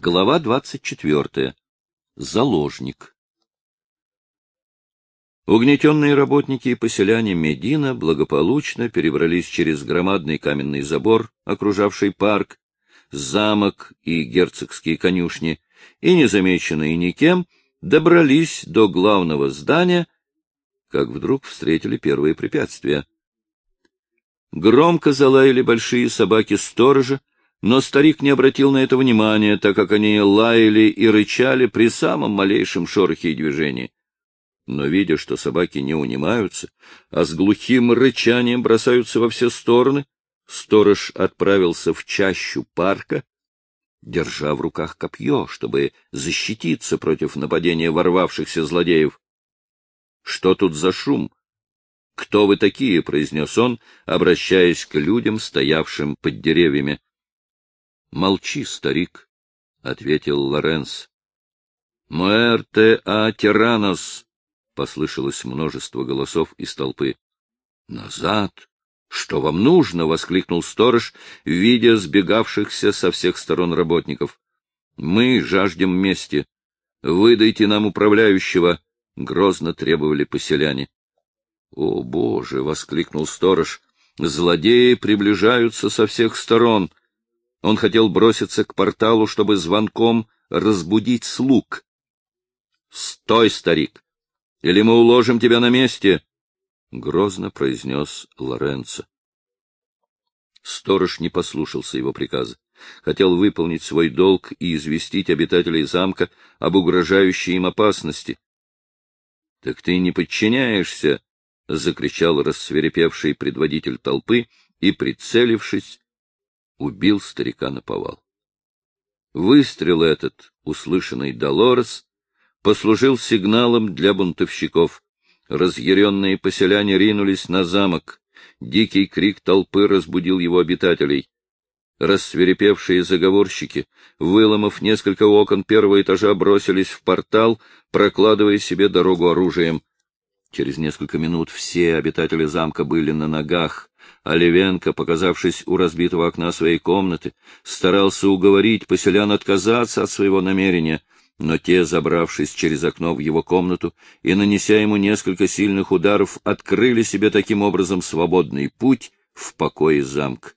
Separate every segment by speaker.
Speaker 1: Глава 24. Заложник. Угнетенные работники и поселяне Медина благополучно перебрались через громадный каменный забор, окружавший парк, замок и герцогские конюшни, и, незамеченные никем, добрались до главного здания, как вдруг встретили первые препятствия. Громко залаяли большие собаки-сторожа, но старик не обратил на это внимания, так как они лаяли и рычали при самом малейшем шорохе и движении. Но, видя, что собаки не унимаются, а с глухим рычанием бросаются во все стороны, сторож отправился в чащу парка, держа в руках копье, чтобы защититься против нападения ворвавшихся злодеев. — Что тут за шум? — Кто вы такие? — произнес он, обращаясь к людям, стоявшим под деревьями. — Молчи, старик, — ответил Лоренс. — Муэрте а тиранос! — послышалось множество голосов из толпы. — Назад! Что вам нужно? — воскликнул сторож, видя сбегавшихся со всех сторон работников. — Мы жаждем мести. Выдайте нам управляющего! — грозно требовали поселяне. — О, Боже! — воскликнул сторож. — Злодеи приближаются со всех сторон. Он хотел броситься к порталу, чтобы звонком разбудить слуг. — Стой, старик! Или мы уложим тебя на месте! — грозно произнес Лоренцо. Сторож не послушался его приказа. Хотел выполнить свой долг и известить обитателей замка об угрожающей им опасности. — Так ты не подчиняешься! — закричал рассверепевший предводитель толпы и, прицелившись, убил старика на повал. Выстрел этот, услышанный Долорес, послужил сигналом для бунтовщиков. Разъяренные поселяне ринулись на замок. Дикий крик толпы разбудил его обитателей. Рассверепевшие заговорщики, выломав несколько окон первого этажа, бросились в портал, прокладывая себе дорогу оружием. Через несколько минут все обитатели замка были на ногах. Оливенко, показавшись у разбитого окна своей комнаты, старался уговорить поселян отказаться от своего намерения, но те, забравшись через окно в его комнату и нанеся ему несколько сильных ударов, открыли себе таким образом свободный путь в покое замка.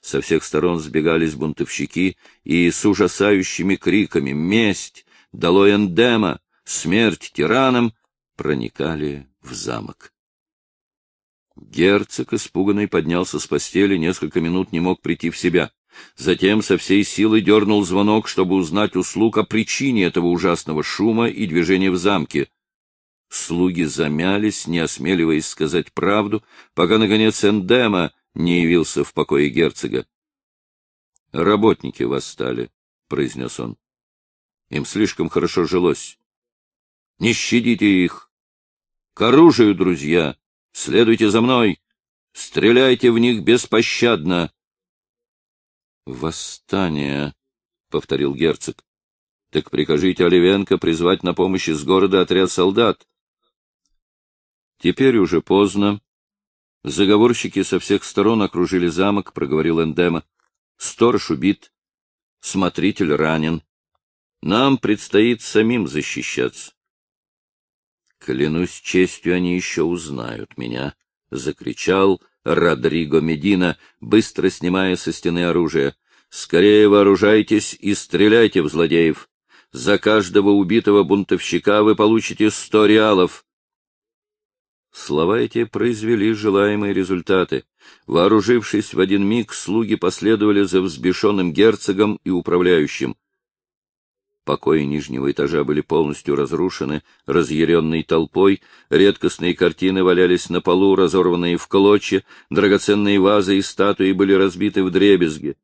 Speaker 1: Со всех сторон сбегались бунтовщики и с ужасающими криками «Месть! Долой эндема! Смерть тиранам!» проникали в замок. Герцог, испуганный, поднялся с постели, несколько минут не мог прийти в себя. Затем со всей силы дернул звонок, чтобы узнать у слуг о причине этого ужасного шума и движения в замке. Слуги замялись, не осмеливаясь сказать правду, пока, наконец, Эндема не явился в покое герцога. — Работники восстали, — произнес он. — Им слишком хорошо жилось. Не щадите их. К оружию, друзья! Следуйте за мной! Стреляйте в них беспощадно! Восстание, — повторил герцог. — Так прикажите Оливенко призвать на помощь из города отряд солдат. Теперь уже поздно. Заговорщики со всех сторон окружили замок, — проговорил Эндема. Сторож убит. Смотритель ранен. Нам предстоит самим защищаться. Клянусь честью, они еще узнают меня, — закричал Родриго Медина, быстро снимая со стены оружие. — Скорее вооружайтесь и стреляйте в злодеев. За каждого убитого бунтовщика вы получите сто реалов. Слова эти произвели желаемые результаты. Вооружившись в один миг, слуги последовали за взбешенным герцогом и управляющим. Покои нижнего этажа были полностью разрушены, разъяренной толпой, редкостные картины валялись на полу, разорванные в клочья, драгоценные вазы и статуи были разбиты в дребезги.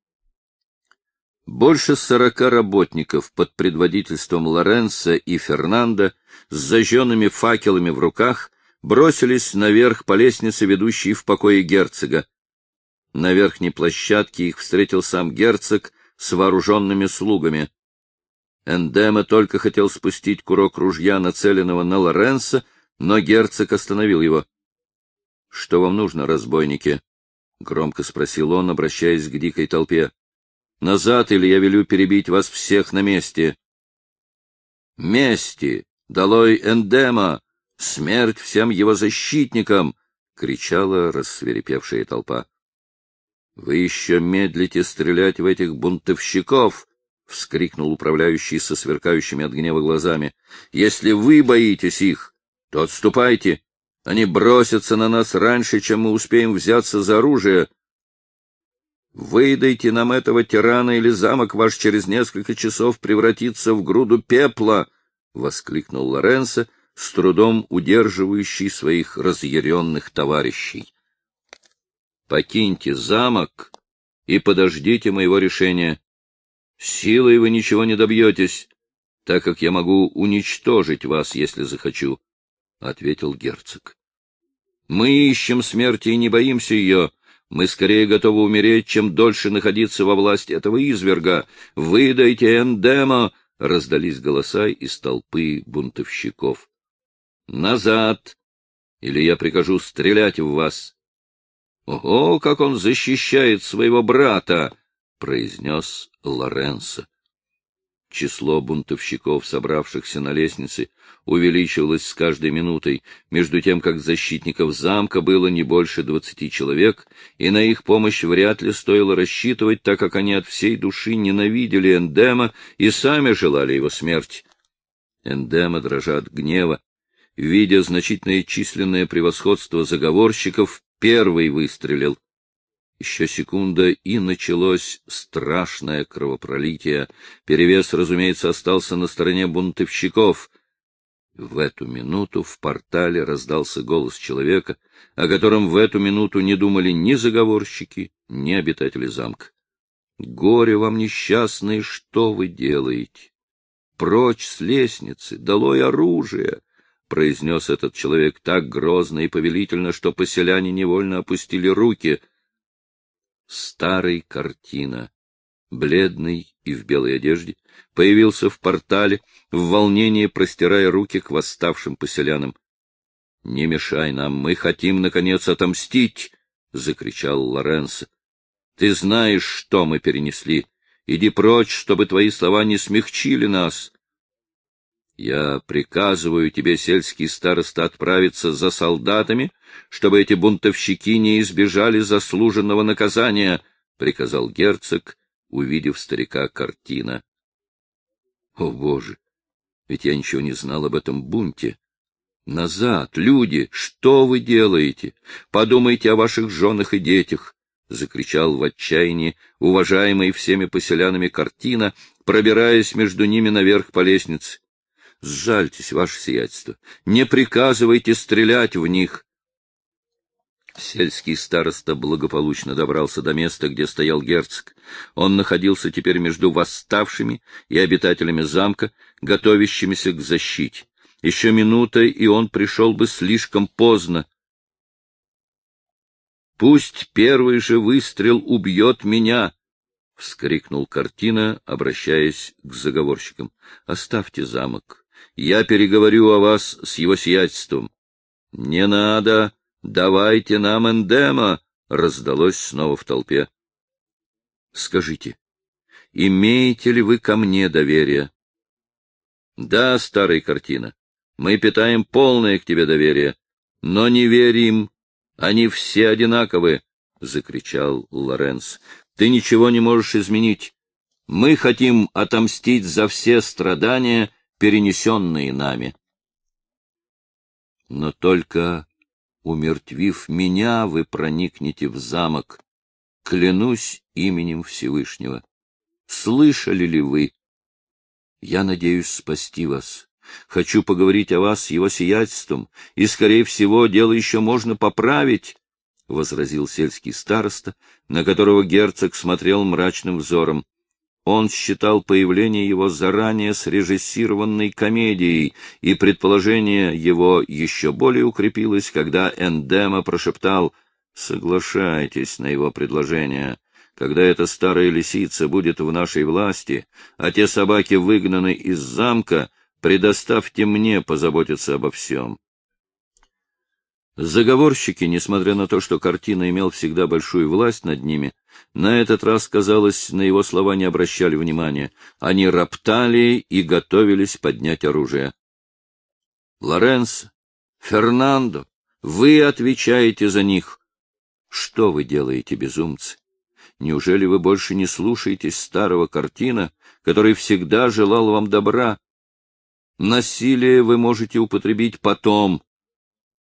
Speaker 1: Больше сорока работников под предводительством Лоренса и Фернанда с зажженными факелами в руках бросились наверх по лестнице, ведущей в покое герцога. На верхней площадке их встретил сам герцог с вооруженными слугами. Эндема только хотел спустить курок ружья, нацеленного на Лоренса, но герцог остановил его. — Что вам нужно, разбойники? — громко спросил он, обращаясь к дикой толпе. Назад, или я велю перебить вас всех на месте. Мести! Долой Эндема! Смерть всем его защитникам! — кричала рассверепевшая толпа. — Вы еще медлите стрелять в этих бунтовщиков! — вскрикнул управляющий со сверкающими от гнева глазами. — Если вы боитесь их, то отступайте. Они бросятся на нас раньше, чем мы успеем взяться за оружие. Выдайте нам этого тирана, или замок ваш через несколько часов превратится в груду пепла! — воскликнул Лоренцо, с трудом удерживающий своих разъяренных товарищей. — Покиньте замок и подождите моего решения. Силой вы ничего не добьетесь, так как я могу уничтожить вас, если захочу. — ответил герцог. — Мы ищем смерти и не боимся ее. Мы скорее готовы умереть, чем дольше находиться во власти этого изверга. Выдайте Эндема! — раздались голоса из толпы бунтовщиков. — Назад! Или я прикажу стрелять в вас. — Ого, как он защищает своего брата! — произнес Лоренцо. Число бунтовщиков, собравшихся на лестнице, увеличивалось с каждой минутой, между тем как защитников замка было не больше двадцати человек, и на их помощь вряд ли стоило рассчитывать, так как они от всей души ненавидели Эндема и сами желали его смерти. Эндема, дрожа от гнева, видя значительное численное превосходство заговорщиков, первый выстрелил. Еще секунда, и началось страшное кровопролитие. Перевес, разумеется, остался на стороне бунтовщиков. В эту минуту в портале раздался голос человека, о котором в эту минуту не думали ни заговорщики, ни обитатели замка. «Горе вам, несчастные, что вы делаете? Прочь с лестницы, долой оружие!» — произнес этот человек так грозно и повелительно, что поселяне невольно опустили руки — старой картина. Бледный и в белой одежде, появился в портале, в волнении простирая руки к восставшим поселянам. — Не мешай нам, мы хотим, наконец, отомстить! — закричал Лоренцо. — Ты знаешь, что мы перенесли. Иди прочь, чтобы твои слова не смягчили нас. Я приказываю тебе, сельский староста, отправиться за солдатами, чтобы эти бунтовщики не избежали заслуженного наказания, — приказал герцог, увидев старика картина. О, Боже! Ведь я ничего не знал об этом бунте. Назад, люди, что вы делаете? Подумайте о ваших женах и детях, — закричал в отчаянии уважаемый всеми поселянами картина, пробираясь между ними наверх по лестнице. Сжальтесь, ваше сиятельство, не приказывайте стрелять в них. Сельский староста благополучно добрался до места, где стоял герцог. Он находился теперь между восставшими и обитателями замка, готовящимися к защите. Еще минута, и он пришел бы слишком поздно. «Пусть первый же выстрел убьет меня!» — вскрикнул картина, обращаясь к заговорщикам. — Оставьте замок. Я переговорю о вас с его сиятельством. — Не надо! Давайте нам эндема! — раздалось снова в толпе. — Скажите, имеете ли вы ко мне доверие? — Да, старая картина, мы питаем полное к тебе доверие, но не верим, они все одинаковы, — закричал Лоренц. — Ты ничего не можешь изменить. Мы хотим отомстить за все страдания, перенесенные нами. Но только умертвив меня, вы проникнете в замок. Клянусь именем Всевышнего. Слышали ли вы? Я надеюсь спасти вас. Хочу поговорить о вас его сиятельством, и, скорее всего, дело еще можно поправить, — возразил сельский староста, на которого герцог смотрел мрачным взором. Он считал появление его заранее срежиссированной комедией, и предположение его еще более укрепилось, когда Эндема прошептал «Соглашайтесь на его предложение. Когда эта старая лисица будет в нашей власти, а те собаки выгнаны из замка, предоставьте мне позаботиться обо всем». Заговорщики, несмотря на то, что картина имел всегда большую власть над ними, на этот раз, казалось, на его слова не обращали внимания. Они роптали и готовились поднять оружие. — Лоренцо, Фернандо, вы отвечаете за них. Что вы делаете, безумцы? Неужели вы больше не слушаетесь старого картина, который всегда желал вам добра? Насилие вы можете употребить потом,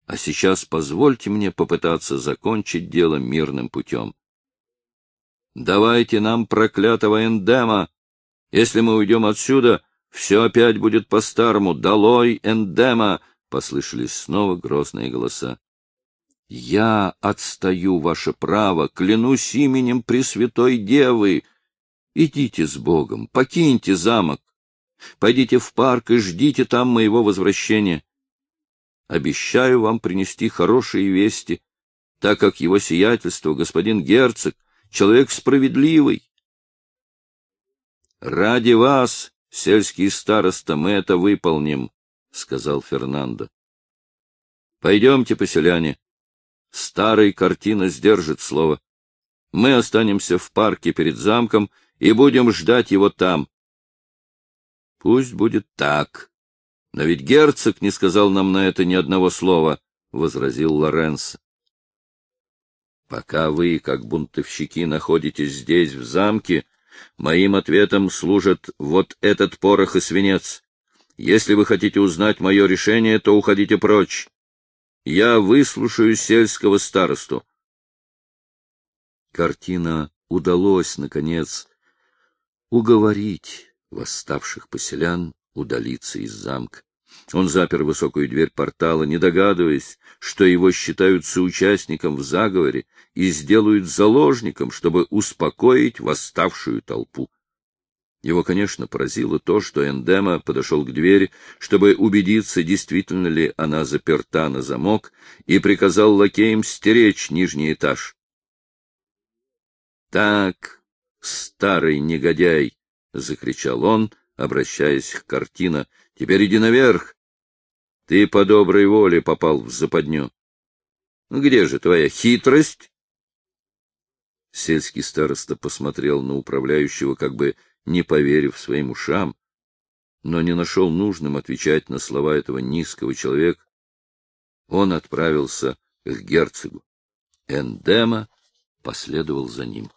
Speaker 1: а сейчас позвольте мне попытаться закончить дело мирным путем. Давайте нам проклятого эндема. Если мы уйдем отсюда, все опять будет по-старому. Долой эндема! — послышались снова грозные голоса. — Я отстаю ваше право, клянусь именем Пресвятой Девы. Идите с Богом, покиньте замок. Пойдите в парк и ждите там моего возвращения. Обещаю вам принести хорошие вести, так как его сиятельство, господин герцог, человек справедливый. Ради вас, сельский староста, мы это выполним, — сказал Фернандо. Пойдемте, поселяне. Старый картина сдержит слово. Мы останемся в парке перед замком и будем ждать его там. Пусть будет так, — Но ведь герцог не сказал нам на это ни одного слова, — возразил Лоренцо. — Пока вы, как бунтовщики, находитесь здесь, в замке, моим ответом служит вот этот порох и свинец. Если вы хотите узнать мое решение, то уходите прочь. Я выслушаю сельского старосту. Картина удалось, наконец, уговорить восставших поселян удалиться из замка. Он запер высокую дверь портала, не догадываясь, что его считают соучастником в заговоре и сделают заложником, чтобы успокоить восставшую толпу. Его, конечно, поразило то, что Эндема подошел к двери, чтобы убедиться, действительно ли она заперта на замок, и приказал лакеям стеречь нижний этаж. — Так, старый негодяй! — закричал он, обращаясь к картина. — Теперь иди наверх. Ты по доброй воле попал в западню. Где же твоя хитрость? Сельский староста посмотрел на управляющего, как бы не поверив своим ушам, но не нашел нужным отвечать на слова этого низкого человека. Он отправился к герцогу. Эндема последовал за ним.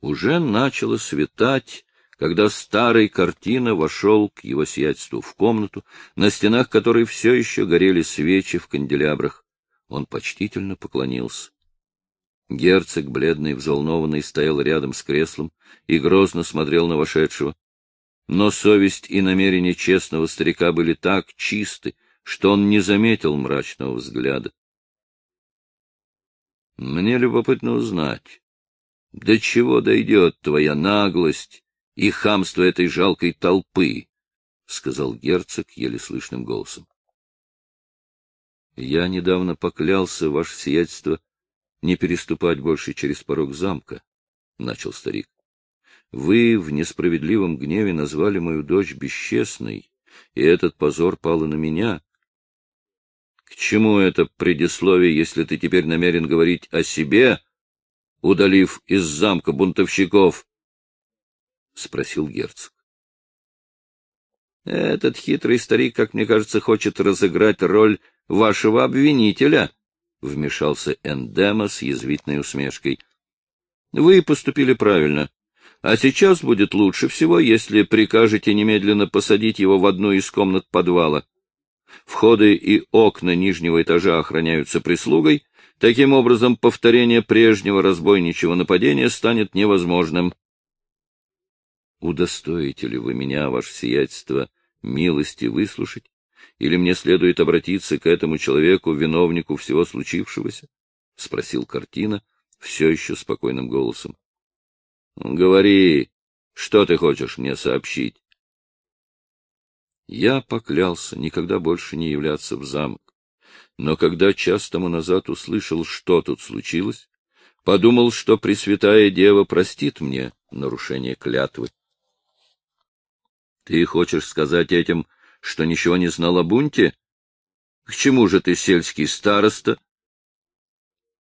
Speaker 1: Уже начало светать, когда старый картина вошел к его сиятельству в комнату, на стенах которой все еще горели свечи в канделябрах. Он почтительно поклонился. Герцог, бледный взволнованный, стоял рядом с креслом и грозно смотрел на вошедшего. Но совесть и намерения честного старика были так чисты, что он не заметил мрачного взгляда. — Мне любопытно узнать, до чего дойдет твоя наглость и хамство этой жалкой толпы, — сказал герцог еле слышным голосом. — Я недавно поклялся, ваше сиятельство, не переступать больше через порог замка, — начал старик. — Вы в несправедливом гневе назвали мою дочь бесчестной, и этот позор пал и на меня. К чему это предисловие, если ты теперь намерен говорить о себе, удалив из замка бунтовщиков? — спросил герцог. Этот хитрый старик, как мне кажется, хочет разыграть роль вашего обвинителя, — вмешался Эндема с язвительной усмешкой. — Вы поступили правильно. А сейчас будет лучше всего, если прикажете немедленно посадить его в одну из комнат подвала. Входы и окна нижнего этажа охраняются прислугой. Таким образом, повторение прежнего разбойничьего нападения станет невозможным удостоите ли вы меня, ваше сиятельство, милости выслушать, или мне следует обратиться к этому человеку, виновнику всего случившегося? — спросил картина все еще спокойным голосом. — Говори, что ты хочешь мне сообщить? Я поклялся никогда больше не являться в замок, но когда час тому назад услышал, что тут случилось, подумал, что Пресвятая Дева простит мне нарушение клятвы. Ты хочешь сказать этим, что ничего не знал о бунте? К чему же ты сельский староста?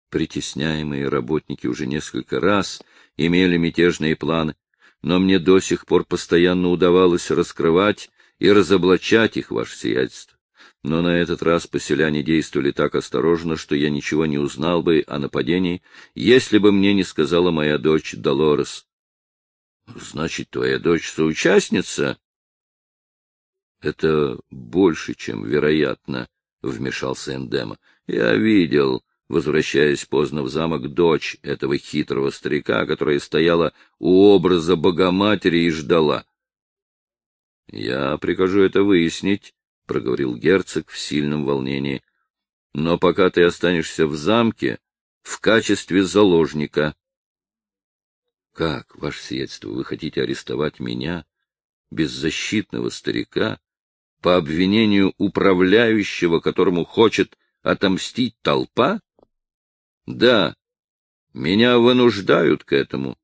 Speaker 1: Притесняемые работники уже несколько раз имели мятежные планы, но мне до сих пор постоянно удавалось раскрывать и разоблачать их, ваше сиятельство. Но на этот раз поселяне действовали так осторожно, что я ничего не узнал бы о нападении, если бы мне не сказала моя дочь Долорес. — Значит, твоя дочь соучастница? — Это больше, чем вероятно, — вмешался Эндема. — Я видел, возвращаясь поздно в замок, дочь этого хитрого старика, которая стояла у образа Богоматери и ждала. — Я прикажу это выяснить, — проговорил герцог в сильном волнении. — Но пока ты останешься в замке в качестве заложника. — Как, ваше сиятельство, вы хотите арестовать меня, беззащитного старика, по обвинению управляющего, которому хочет отомстить толпа? Да, меня вынуждают к этому.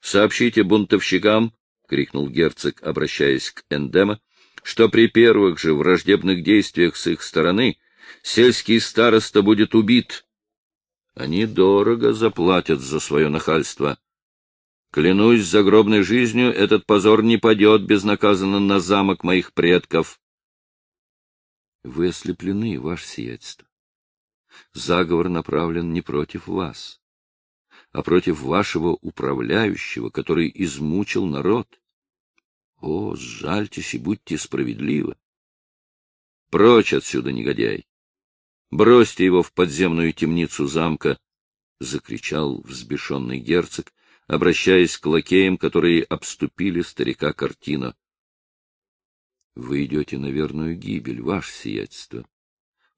Speaker 1: Сообщите бунтовщикам, — крикнул герцог, обращаясь к Эндема, — что при первых же враждебных действиях с их стороны сельский староста будет убит. Они дорого заплатят за свое нахальство. Клянусь загробной жизнью, этот позор не падет безнаказанно на замок моих предков. Вы ослеплены, ваше сиятельство. Заговор направлен не против вас, а против вашего управляющего, который измучил народ. О, сжальтесь и будьте справедливы. Прочь отсюда, негодяй! Бросьте его в подземную темницу замка! — закричал взбешенный герцог, обращаясь к лакеям, которые обступили старика картина. Вы идете на верную гибель, ваше сиятельство.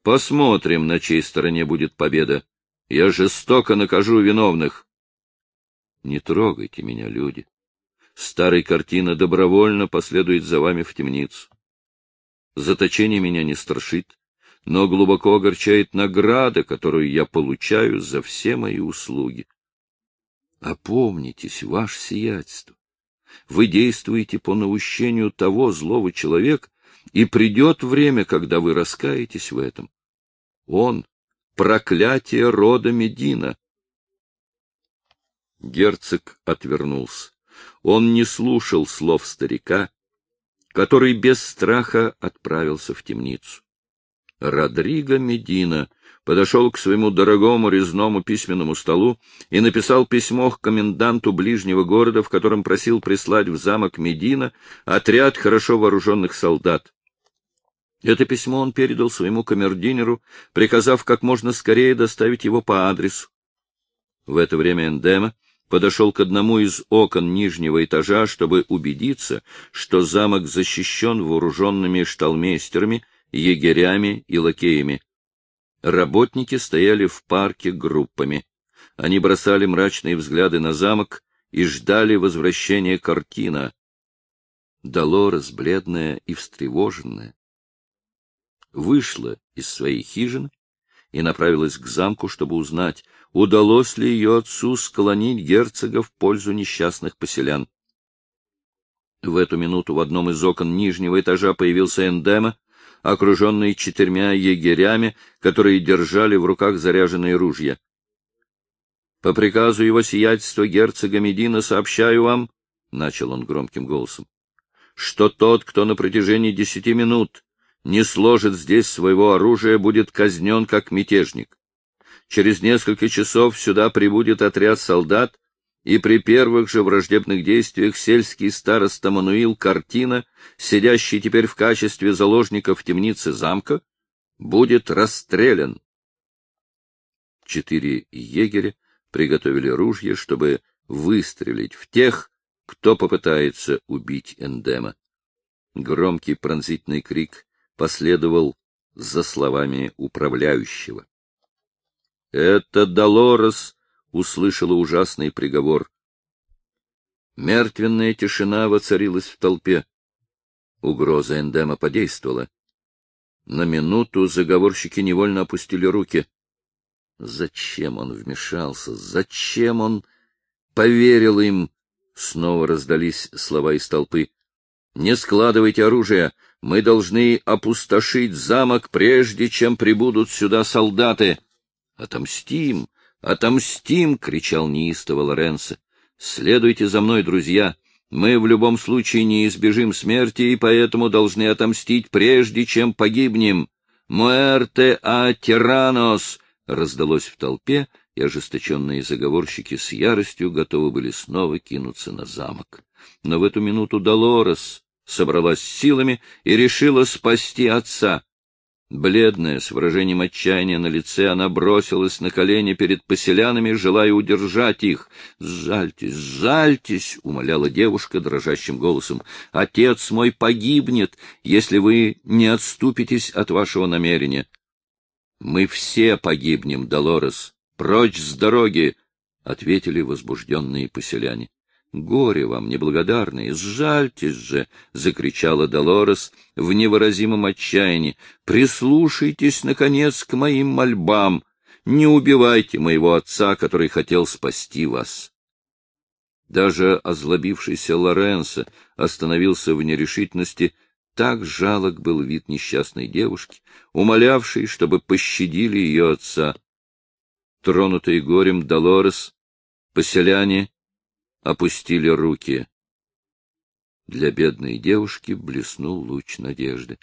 Speaker 1: Посмотрим, на чьей стороне будет победа. Я жестоко накажу виновных. Не трогайте меня, люди. Старый картина добровольно последует за вами в темницу. Заточение меня не страшит, но глубоко огорчает награда, которую я получаю за все мои услуги. Опомнитесь, ваше сиятельство. Вы действуете по наущению того злого человека, и придет время, когда вы раскаетесь в этом. Он — проклятие рода Медина. Герцог отвернулся. Он не слушал слов старика, который без страха отправился в темницу. Родриго Медина подошел к своему дорогому резному письменному столу и написал письмо к коменданту ближнего города, в котором просил прислать в замок Медина отряд хорошо вооруженных солдат. Это письмо он передал своему камердинеру, приказав как можно скорее доставить его по адресу. В это время Эндема подошел к одному из окон нижнего этажа, чтобы убедиться, что замок защищен вооруженными шталмейстерами, егерями и лакеями. Работники стояли в парке группами. Они бросали мрачные взгляды на замок и ждали возвращения картина. Долорес, бледная и встревоженная, вышла из своей хижины и направилась к замку, чтобы узнать, удалось ли ее отцу склонить герцога в пользу несчастных поселян. В эту минуту в одном из окон нижнего этажа появился Эндема, окруженный четырьмя егерями, которые держали в руках заряженные ружья. — По приказу его сиятельства герцога Медина сообщаю вам, — начал он громким голосом, — что тот, кто на протяжении десяти минут не сложит здесь своего оружия, будет казнен как мятежник. Через несколько часов сюда прибудет отряд солдат, и при первых же враждебных действиях сельский староста Мануил Картина, сидящий теперь в качестве заложника в темнице замка, будет расстрелян. Четыре егеря приготовили ружья, чтобы выстрелить в тех, кто попытается убить Эндема. Громкий пронзительный крик последовал за словами управляющего. Это Долорес услышала ужасный приговор. Мертвенная тишина воцарилась в толпе. Угроза эндема подействовала. На минуту заговорщики невольно опустили руки. Зачем он вмешался? Зачем он поверил им? Снова раздались слова из толпы. Не складывайте оружие, Мы должны опустошить замок, прежде чем прибудут сюда солдаты. — Отомстим! Отомстим! — кричал неистово Лоренцо. — Следуйте за мной, друзья! Мы в любом случае не избежим смерти, и поэтому должны отомстить, прежде чем погибнем. «Муэрте а тиранос!» раздалось в толпе, и ожесточенные заговорщики с яростью готовы были снова кинуться на замок. Но в эту минуту Долорес собралась силами и решила спасти отца. Бледная, с выражением отчаяния на лице, она бросилась на колени перед поселянами, желая удержать их. «Сжальтесь, сжальтесь!» — умоляла девушка дрожащим голосом. «Отец мой погибнет, если вы не отступитесь от вашего намерения». «Мы все погибнем, Долорес! Прочь с дороги!» — ответили возбужденные поселяне. Горе вам, неблагодарные, сжальтесь же! — закричала Долорес в невыразимом отчаянии. — Прислушайтесь, наконец, к моим мольбам! Не убивайте моего отца, который хотел спасти вас! Даже озлобившийся Лоренцо остановился в нерешительности, так жалок был вид несчастной девушки, умолявшей, чтобы пощадили ее отца. Тронутые горем Долорес, поселяне опустили руки. Для бедной девушки блеснул луч надежды.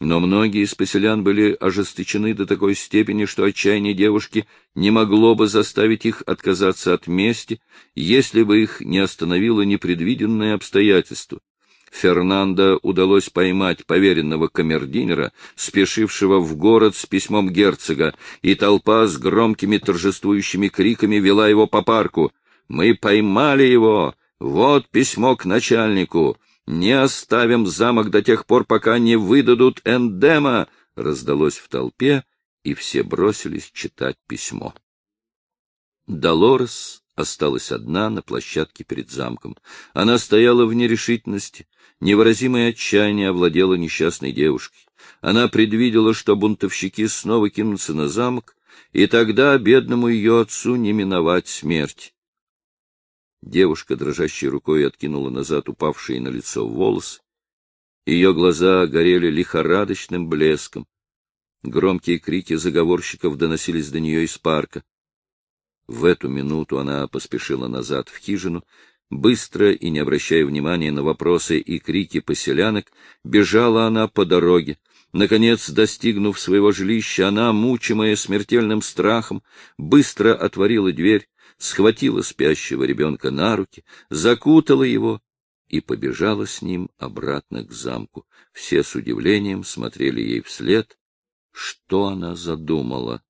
Speaker 1: Но многие из поселян были ожесточены до такой степени, что отчаяние девушки не могло бы заставить их отказаться от мести, если бы их не остановило непредвиденное обстоятельство. Фернандо удалось поймать поверенного камердинера, спешившего в город с письмом герцога, и толпа с громкими торжествующими криками вела его по парку. Мы поймали его! Вот письмо к начальнику! Не оставим замок до тех пор, пока не выдадут эндема!» Раздалось в толпе, и все бросились читать письмо. Долорес осталась одна на площадке перед замком. Она стояла в нерешительности. Невыразимое отчаяние овладело несчастной девушкой. Она предвидела, что бунтовщики снова кинутся на замок, и тогда бедному ее отцу не миновать смерть. Девушка, дрожащей рукой, откинула назад упавшие на лицо волосы. Ее глаза горели лихорадочным блеском. Громкие крики заговорщиков доносились до нее из парка. В эту минуту она поспешила назад в хижину, быстро и не обращая внимания на вопросы и крики поселянок, бежала она по дороге. Наконец, достигнув своего жилища, она, мучимая смертельным страхом, быстро отворила дверь, схватила спящего ребенка на руки, закутала его и побежала с ним обратно к замку. Все с удивлением смотрели ей вслед. Что она задумала?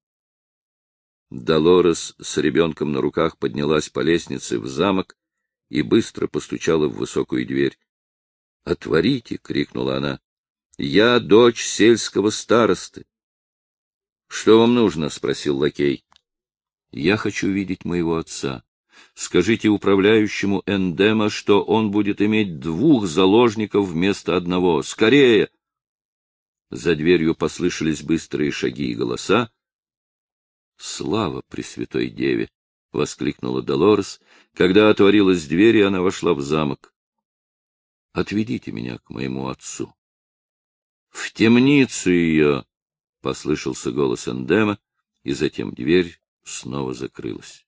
Speaker 1: Долорес с ребенком на руках поднялась по лестнице в замок и быстро постучала в высокую дверь. — Отворите! — крикнула она. — Я дочь сельского старосты. — Что вам нужно? — спросил лакей. Я хочу видеть моего отца. Скажите управляющему Эндема, что он будет иметь двух заложников вместо одного. Скорее! За дверью послышались быстрые шаги и голоса. «Слава Пресвятой Деве!» — воскликнула Долорес. Когда отворилась дверь, и она вошла в замок. «Отведите меня к моему отцу». «В темницу ее!» — послышался голос Эндема, и затем дверь снова закрылась.